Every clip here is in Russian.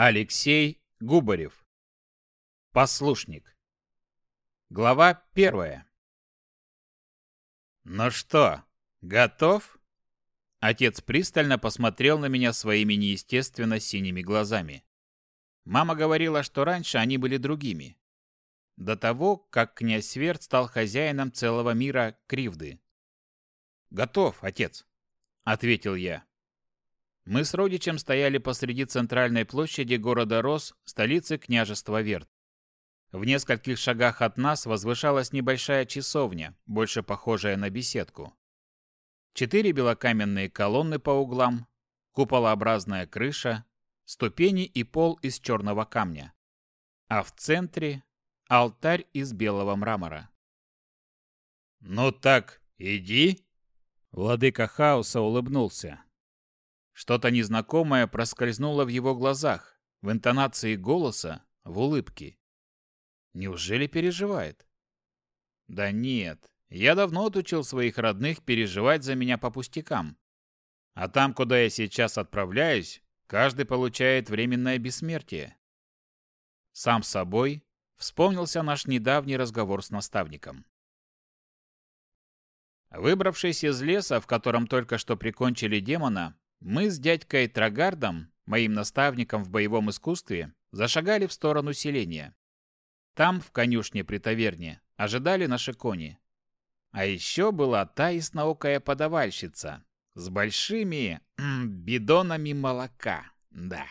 Алексей Губарев. Послушник. Глава первая. «Ну что, готов?» Отец пристально посмотрел на меня своими неестественно синими глазами. Мама говорила, что раньше они были другими. До того, как князь Сверд стал хозяином целого мира Кривды. «Готов, отец», — ответил я. Мы с родичем стояли посреди центральной площади города Рос, столицы княжества Верт. В нескольких шагах от нас возвышалась небольшая часовня, больше похожая на беседку. Четыре белокаменные колонны по углам, куполообразная крыша, ступени и пол из черного камня. А в центре – алтарь из белого мрамора. «Ну так, иди!» Владыка хаоса улыбнулся. Что-то незнакомое проскользнуло в его глазах, в интонации голоса, в улыбке. Неужели переживает? Да нет, я давно отучил своих родных переживать за меня по пустякам. А там, куда я сейчас отправляюсь, каждый получает временное бессмертие. Сам собой вспомнился наш недавний разговор с наставником. Выбравшись из леса, в котором только что прикончили демона, мы с дядькой Трагардом, моим наставником в боевом искусстве, зашагали в сторону селения. Там, в конюшне при таверне, ожидали наши кони. А еще была та ясноокая подавальщица с большими м, бидонами молока. Да.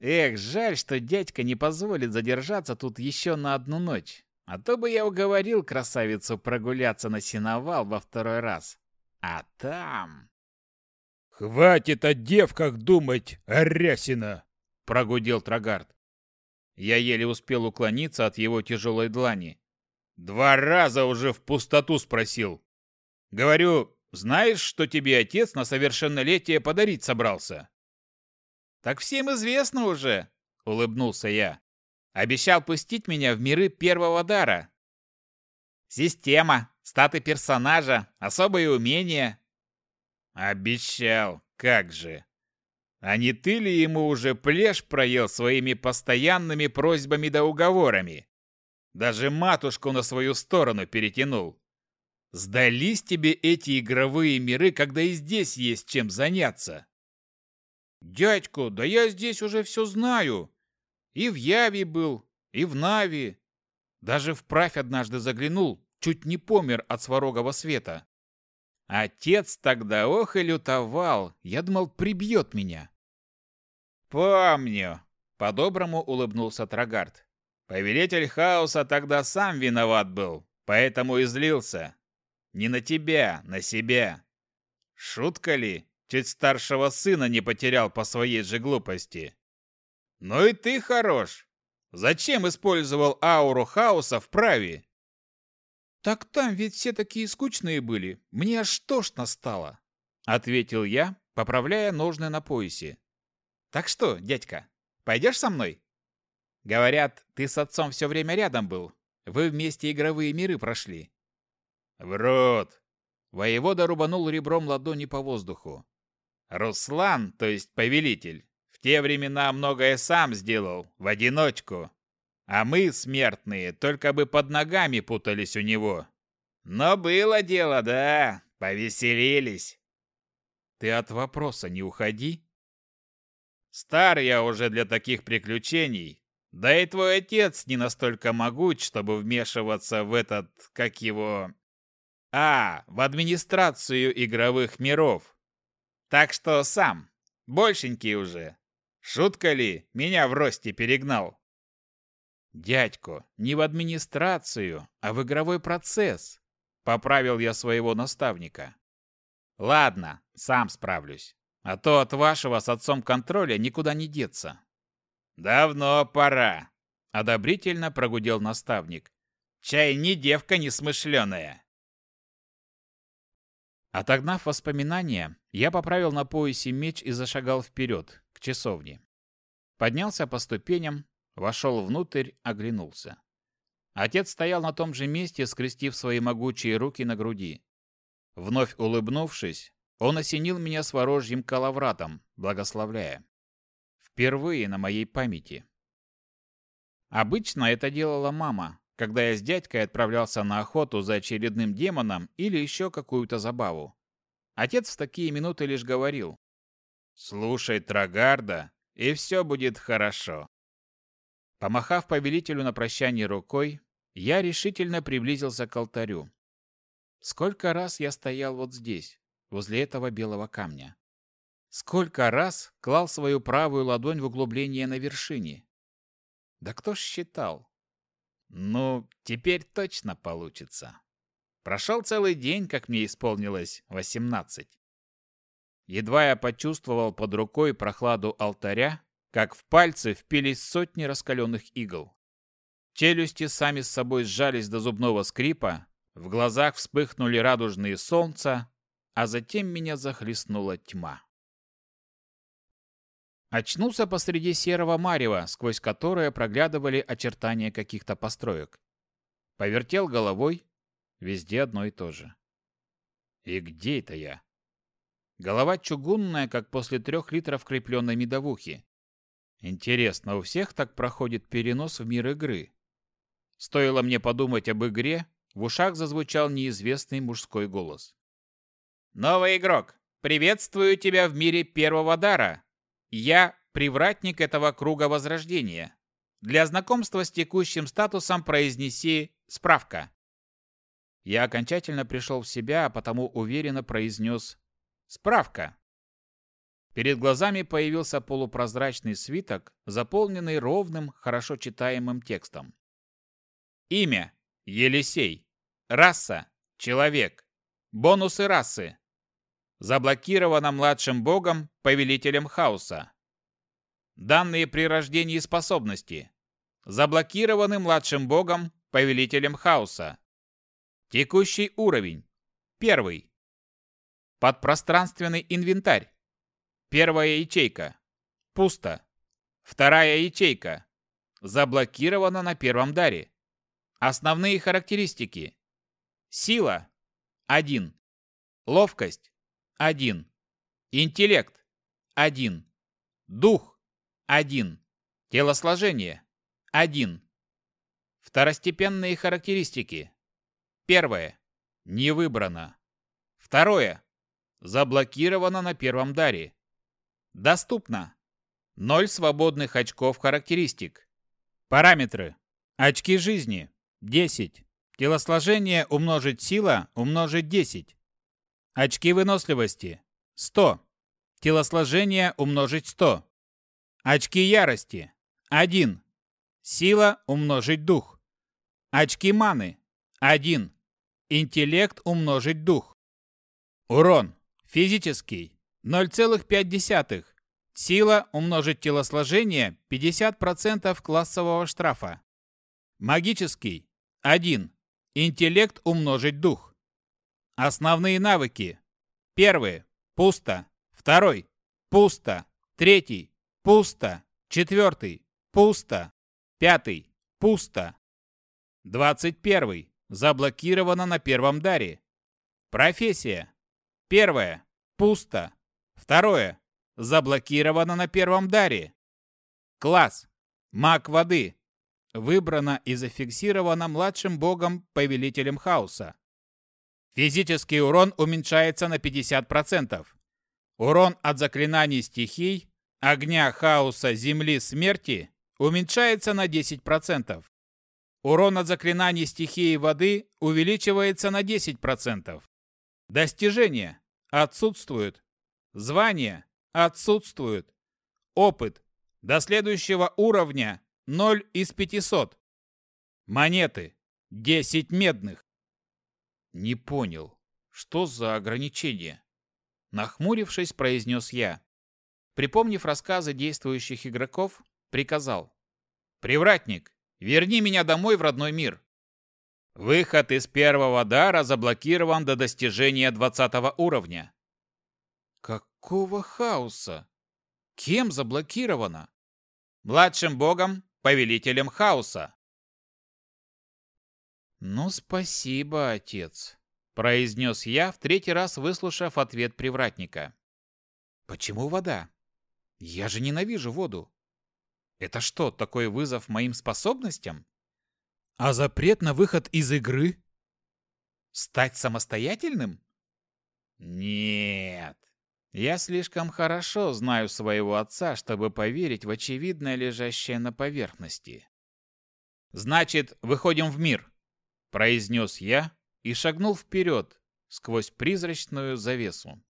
Эх, жаль, что дядька не позволит задержаться тут еще на одну ночь. А то бы я уговорил красавицу прогуляться на сеновал во второй раз. А там... «Хватит о девках думать, Арясина!» — прогудел Трагард. Я еле успел уклониться от его тяжелой длани. «Два раза уже в пустоту спросил. Говорю, знаешь, что тебе отец на совершеннолетие подарить собрался?» «Так всем известно уже», — улыбнулся я. «Обещал пустить меня в миры первого дара. Система, статы персонажа, особые умения, Обещал, как же. А не ты ли ему уже плешь проел своими постоянными просьбами да уговорами? Даже матушку на свою сторону перетянул. Сдались тебе эти игровые миры, когда и здесь есть чем заняться? Дядько, да я здесь уже все знаю. И в Яви был, и в Нави. Даже в правь однажды заглянул, чуть не помер от сварогого света. Отец тогда ох и лютовал, я думал, прибьет меня. Помню, по-доброму улыбнулся Трагард. Повелитель хаоса тогда сам виноват был, поэтому и злился. Не на тебя, на себя. Шутка ли? Чуть старшего сына не потерял по своей же глупости. Ну и ты хорош. Зачем использовал ауру хаоса в праве? «Так там ведь все такие скучные были, мне аж тошно стало», — ответил я, поправляя ножны на поясе. «Так что, дядька, пойдешь со мной?» «Говорят, ты с отцом все время рядом был. Вы вместе игровые миры прошли». «В рот!» Воевода рубанул ребром ладони по воздуху. «Руслан, то есть повелитель, в те времена многое сам сделал, в одиночку. А мы, смертные, только бы под ногами путались у него. Но было дело, да, повеселились. Ты от вопроса не уходи. Стар я уже для таких приключений. Да и твой отец не настолько могуч, чтобы вмешиваться в этот, как его... А, в администрацию игровых миров. Так что сам, большенький уже. Шутка ли, меня в росте перегнал? «Дядько, не в администрацию, а в игровой процесс», — поправил я своего наставника. «Ладно, сам справлюсь, а то от вашего с отцом контроля никуда не деться». «Давно пора», — одобрительно прогудел наставник. «Чай не девка несмышленая». Отогнав воспоминания, я поправил на поясе меч и зашагал вперед, к часовне. Поднялся по ступеням, Вошел внутрь, оглянулся. Отец стоял на том же месте, скрестив свои могучие руки на груди. Вновь улыбнувшись, он осенил меня с ворожьим калавратом, благословляя. Впервые на моей памяти. Обычно это делала мама, когда я с дядькой отправлялся на охоту за очередным демоном или еще какую-то забаву. Отец в такие минуты лишь говорил «Слушай Трагарда, и все будет хорошо». Помахав повелителю на прощание рукой, я решительно приблизился к алтарю. Сколько раз я стоял вот здесь, возле этого белого камня. Сколько раз клал свою правую ладонь в углубление на вершине. Да кто ж считал? Ну, теперь точно получится. Прошел целый день, как мне исполнилось восемнадцать. Едва я почувствовал под рукой прохладу алтаря, как в пальцы впились сотни раскаленных игл. Челюсти сами с собой сжались до зубного скрипа, в глазах вспыхнули радужные солнца, а затем меня захлестнула тьма. Очнулся посреди серого марева, сквозь которое проглядывали очертания каких-то построек. Повертел головой, везде одно и то же. И где это я? Голова чугунная, как после трех литров крепленной медовухи. Интересно, у всех так проходит перенос в мир игры? Стоило мне подумать об игре, в ушах зазвучал неизвестный мужской голос. «Новый игрок, приветствую тебя в мире первого дара. Я привратник этого круга возрождения. Для знакомства с текущим статусом произнеси «справка». Я окончательно пришел в себя, а потому уверенно произнес «справка». Перед глазами появился полупрозрачный свиток, заполненный ровным, хорошо читаемым текстом. Имя – Елисей. Раса – человек. Бонусы расы. Заблокировано младшим богом, повелителем хаоса. Данные при рождении способности. Заблокированы младшим богом, повелителем хаоса. Текущий уровень. Первый. Подпространственный инвентарь. Первая ячейка. Пусто. Вторая ячейка. Заблокирована на первом даре. Основные характеристики. Сила. 1. Ловкость. 1. Интеллект. 1. Дух. 1. Телосложение. 1. Второстепенные характеристики. Первое. Не выбрано. Второе. Заблокировано на первом даре. Доступно. 0 свободных очков характеристик. Параметры. Очки жизни. 10. Телосложение умножить сила умножить 10. Очки выносливости. 100. Телосложение умножить 100. Очки ярости. 1. Сила умножить дух. Очки маны. 1. Интеллект умножить дух. Урон. Физический. 0,5. Сила умножить телосложение 50% классового штрафа. Магический. 1. Интеллект умножить дух. Основные навыки. Первый. Пусто. Второй. Пусто. Третий. Пусто. Четвертый. Пусто. Пятый. Пусто. Двадцать первый. Заблокировано на первом даре. Профессия. Первое. Пусто. Второе. Заблокировано на первом даре. Класс. Маг воды. Выбрано и зафиксировано младшим богом-повелителем хаоса. Физический урон уменьшается на 50%. Урон от заклинаний стихий, огня, хаоса, земли, смерти уменьшается на 10%. Урон от заклинаний стихии воды увеличивается на 10%. Достижения отсутствуют. Звания отсутствуют. Опыт до следующего уровня 0 из 500. Монеты 10 медных. Не понял, что за ограничение? Нахмурившись, произнес я. Припомнив рассказы действующих игроков, приказал. «Привратник, верни меня домой в родной мир. Выход из первого дара заблокирован до достижения двадцатого уровня». «Какого хаоса? Кем заблокировано?» «Младшим богом, повелителем хаоса». «Ну, спасибо, отец», — произнес я, в третий раз выслушав ответ привратника. «Почему вода? Я же ненавижу воду. Это что, такой вызов моим способностям? А запрет на выход из игры? Стать самостоятельным? Нет. Я слишком хорошо знаю своего отца, чтобы поверить в очевидное лежащее на поверхности. Значит, выходим в мир, произнес я и шагнул вперед сквозь призрачную завесу.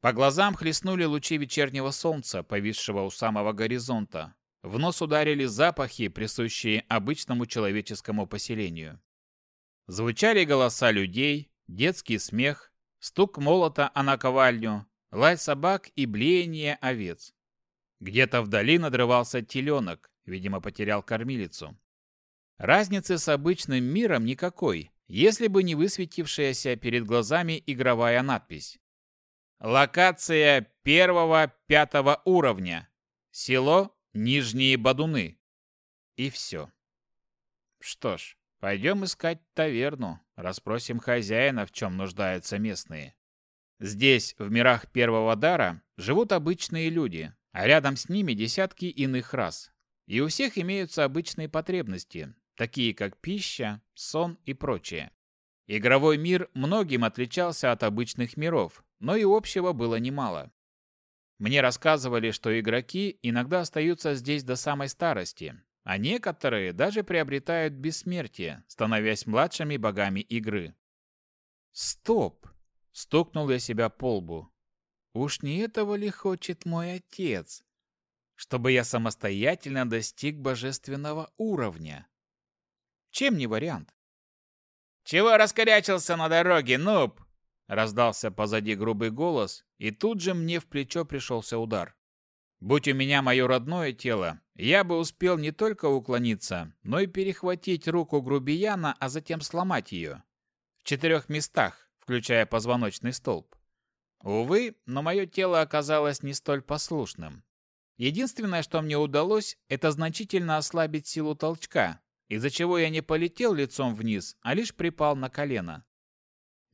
По глазам хлестнули лучи вечернего солнца, повисшего у самого горизонта. В нос ударили запахи, присущие обычному человеческому поселению. Звучали голоса людей, детский смех, стук молота о наковальню, лай собак и блеяние овец. Где-то вдали надрывался теленок, видимо, потерял кормилицу. Разницы с обычным миром никакой, если бы не высветившаяся перед глазами игровая надпись. Локация первого-пятого уровня. Село Нижние Бадуны. И все. Что ж, пойдем искать таверну, расспросим хозяина, в чем нуждаются местные. Здесь, в мирах первого дара, живут обычные люди, а рядом с ними десятки иных рас. И у всех имеются обычные потребности, такие как пища, сон и прочее. Игровой мир многим отличался от обычных миров, но и общего было немало. Мне рассказывали, что игроки иногда остаются здесь до самой старости, а некоторые даже приобретают бессмертие, становясь младшими богами игры. Стоп! Стукнул я себя по лбу. Уж не этого ли хочет мой отец? Чтобы я самостоятельно достиг божественного уровня. Чем не вариант? «Чего раскорячился на дороге, нуб?» Раздался позади грубый голос, и тут же мне в плечо пришелся удар. Будь у меня мое родное тело, я бы успел не только уклониться, но и перехватить руку грубияна, а затем сломать ее. В четырех местах, включая позвоночный столб. Увы, но мое тело оказалось не столь послушным. Единственное, что мне удалось, это значительно ослабить силу толчка, из-за чего я не полетел лицом вниз, а лишь припал на колено.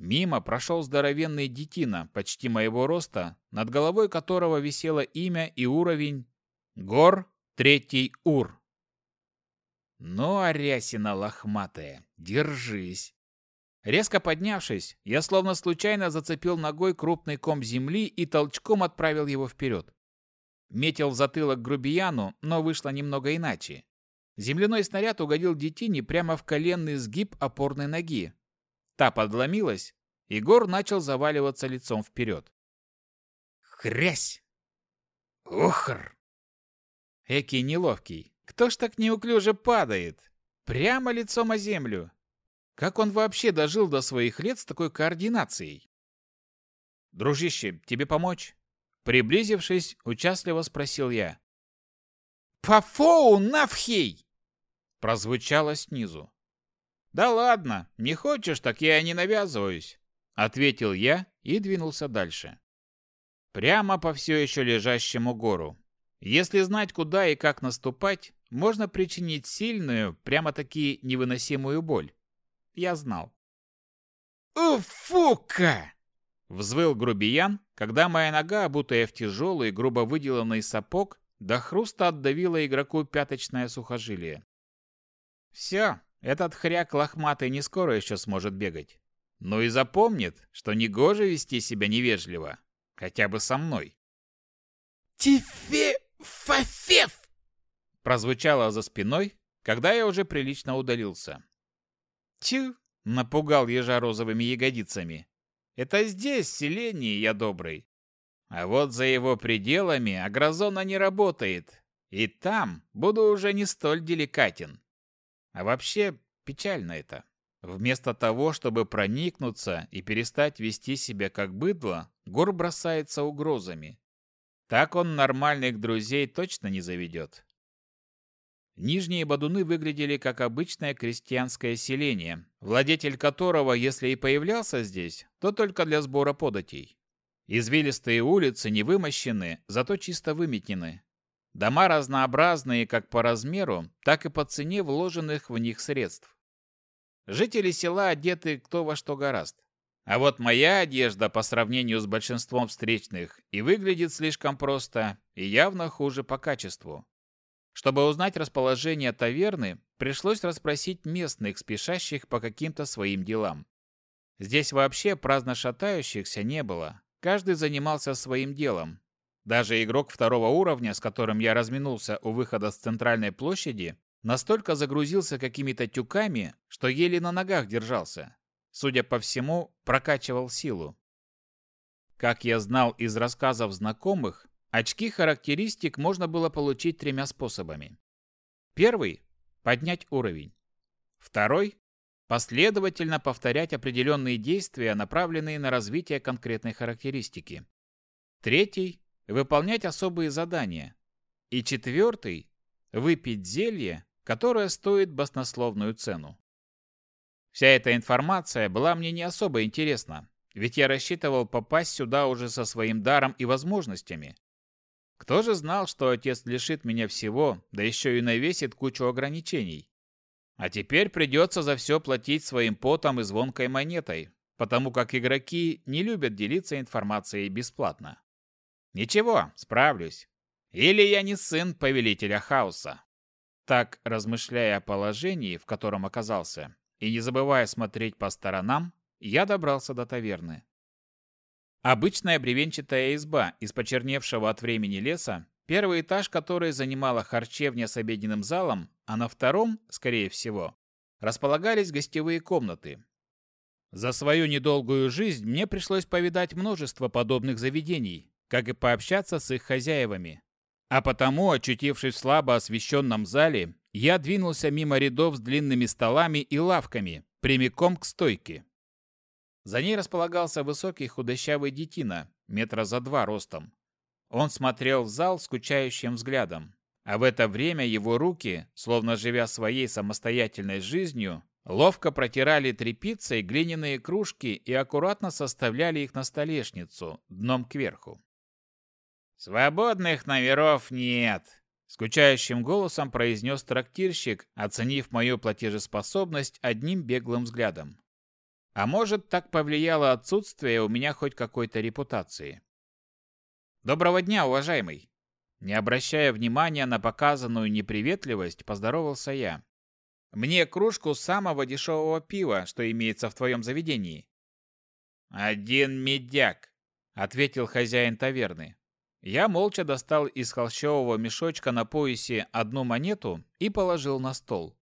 Мимо прошел здоровенный детина, почти моего роста, над головой которого висело имя и уровень Гор Третий Ур. Ну, арясина лохматая, держись. Резко поднявшись, я словно случайно зацепил ногой крупный ком земли и толчком отправил его вперед. Метил в затылок грубияну, но вышло немного иначе. Земляной снаряд угодил детине прямо в коленный сгиб опорной ноги, Та подломилась, и Гор начал заваливаться лицом вперед. Хрясь! Ухр! Эки неловкий. Кто ж так неуклюже падает? Прямо лицом о землю. Как он вообще дожил до своих лет с такой координацией? Дружище, тебе помочь? Приблизившись, участливо спросил я. «Пафоу навхей!» Прозвучало снизу. «Да ладно, не хочешь, так я и не навязываюсь», — ответил я и двинулся дальше. Прямо по все еще лежащему гору. Если знать, куда и как наступать, можно причинить сильную, прямо-таки невыносимую боль. Я знал. «Уфука!» — взвыл грубиян, когда моя нога, обутая в тяжелый, грубо выделанный сапог, до хруста отдавила игроку пяточное сухожилие. «Все, этот хряк лохматый не скоро еще сможет бегать. Ну и запомнит, что негоже вести себя невежливо. Хотя бы со мной. «Тифе-фафев!» Прозвучало за спиной, когда я уже прилично удалился. «Тю!» — напугал ежа розовыми ягодицами. «Это здесь, в селении, я добрый. А вот за его пределами агрозона не работает, и там буду уже не столь деликатен. А вообще, печально это. Вместо того, чтобы проникнуться и перестать вести себя как быдло, Гор бросается угрозами. Так он нормальных друзей точно не заведет. Нижние Бадуны выглядели как обычное крестьянское селение, владетель которого, если и появлялся здесь, то только для сбора податей. Извилистые улицы не вымощены, зато чисто выметнены. Дома разнообразные как по размеру, так и по цене вложенных в них средств. Жители села одеты кто во что гораст. А вот моя одежда по сравнению с большинством встречных и выглядит слишком просто, и явно хуже по качеству. Чтобы узнать расположение таверны, пришлось расспросить местных, спешащих по каким-то своим делам. Здесь вообще праздно шатающихся не было. Каждый занимался своим делом. Даже игрок второго уровня, с которым я разминулся у выхода с центральной площади, настолько загрузился какими-то тюками, что еле на ногах держался. Судя по всему, прокачивал силу. Как я знал из рассказов знакомых, очки характеристик можно было получить тремя способами. Первый – поднять уровень. Второй – последовательно повторять определенные действия, направленные на развитие конкретной характеристики. Третий – выполнять особые задания. И четвертый – выпить зелье, которое стоит баснословную цену. Вся эта информация была мне не особо интересна, ведь я рассчитывал попасть сюда уже со своим даром и возможностями. Кто же знал, что отец лишит меня всего, да еще и навесит кучу ограничений? А теперь придется за все платить своим потом и звонкой монетой, потому как игроки не любят делиться информацией бесплатно. Ничего, справлюсь. Или я не сын повелителя хаоса. Так, размышляя о положении, в котором оказался, и не забывая смотреть по сторонам, я добрался до таверны. Обычная бревенчатая изба из почерневшего от времени леса, первый этаж которой занимала харчевня с обеденным залом, а на втором, скорее всего, располагались гостевые комнаты. За свою недолгую жизнь мне пришлось повидать множество подобных заведений, как и пообщаться с их хозяевами. А потому, очутившись в слабо освещенном зале, я двинулся мимо рядов с длинными столами и лавками, прямиком к стойке. За ней располагался высокий худощавый детина, метра за два ростом. Он смотрел в зал скучающим взглядом, а в это время его руки, словно живя своей самостоятельной жизнью, ловко протирали тряпицей глиняные кружки и аккуратно составляли их на столешницу, дном кверху. «Свободных номеров нет», Скучающим голосом произнес трактирщик, оценив мою платежеспособность одним беглым взглядом. А может, так повлияло отсутствие у меня хоть какой-то репутации. «Доброго дня, уважаемый!» Не обращая внимания на показанную неприветливость, поздоровался я. «Мне кружку самого дешевого пива, что имеется в твоем заведении». «Один медяк», — ответил хозяин таверны. Я молча достал из холщового мешочка на поясе одну монету и положил на стол.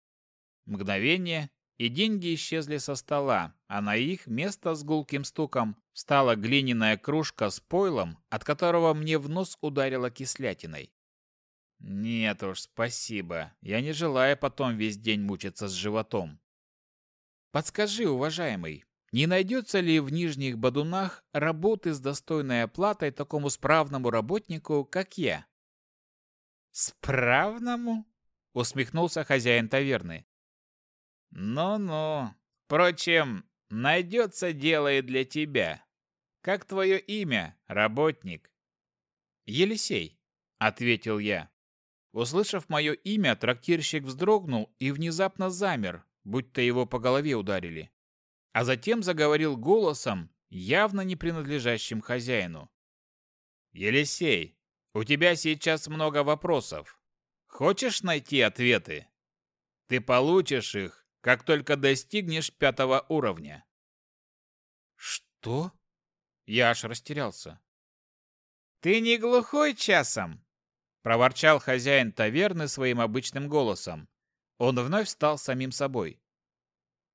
Мгновение, и деньги исчезли со стола, а на их место с гулким стуком встала глиняная кружка с пойлом, от которого мне в нос ударило кислятиной. Нет уж, спасибо. Я не желаю потом весь день мучиться с животом. Подскажи, уважаемый, не найдется ли в Нижних Бадунах работы с достойной оплатой такому справному работнику, как я? Справному? Усмехнулся хозяин таверны. Ну-ну. Впрочем, найдется дело и для тебя. Как твое имя, работник? Елисей, ответил я. Услышав мое имя, трактирщик вздрогнул и внезапно замер, будто его по голове ударили а затем заговорил голосом, явно не принадлежащим хозяину. «Елисей, у тебя сейчас много вопросов. Хочешь найти ответы? Ты получишь их, как только достигнешь пятого уровня». «Что?» Я аж растерялся. «Ты не глухой часом?» проворчал хозяин таверны своим обычным голосом. Он вновь стал самим собой.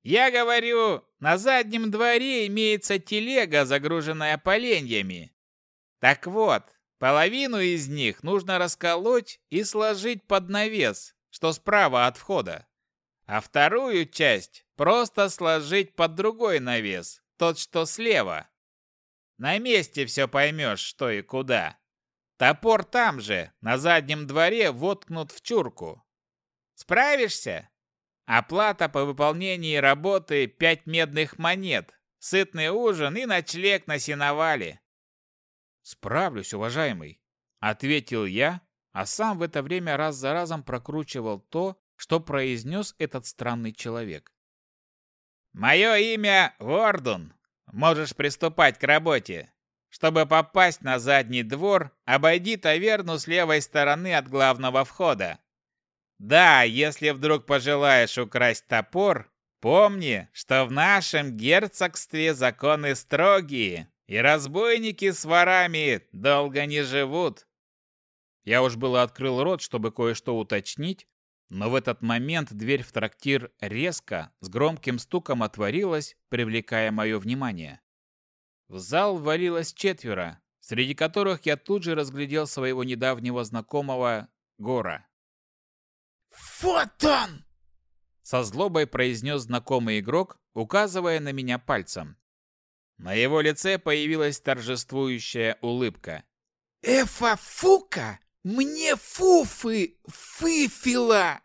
«Я говорю, на заднем дворе имеется телега, загруженная поленьями. Так вот, половину из них нужно расколоть и сложить под навес, что справа от входа. А вторую часть просто сложить под другой навес, тот, что слева. На месте все поймешь, что и куда. Топор там же, на заднем дворе, воткнут в чурку. Справишься? Оплата по выполнении работы – пять медных монет, сытный ужин и ночлег на сеновале. «Справлюсь, уважаемый», – ответил я, а сам в это время раз за разом прокручивал то, что произнес этот странный человек. «Мое имя Вордун. можешь приступать к работе. Чтобы попасть на задний двор, обойди таверну с левой стороны от главного входа. Да, если вдруг пожелаешь украсть топор, помни, что в нашем герцогстве законы строгие, и разбойники с ворами долго не живут. Я уж было открыл рот, чтобы кое-что уточнить, но в этот момент дверь в трактир резко, с громким стуком отворилась, привлекая мое внимание. В зал ввалилось четверо, среди которых я тут же разглядел своего недавнего знакомого Гора. «Вот он!» Со злобой произнес знакомый игрок, указывая на меня пальцем. На его лице появилась торжествующая улыбка. «Эфа фука! Мне фуфы! Фыфила!»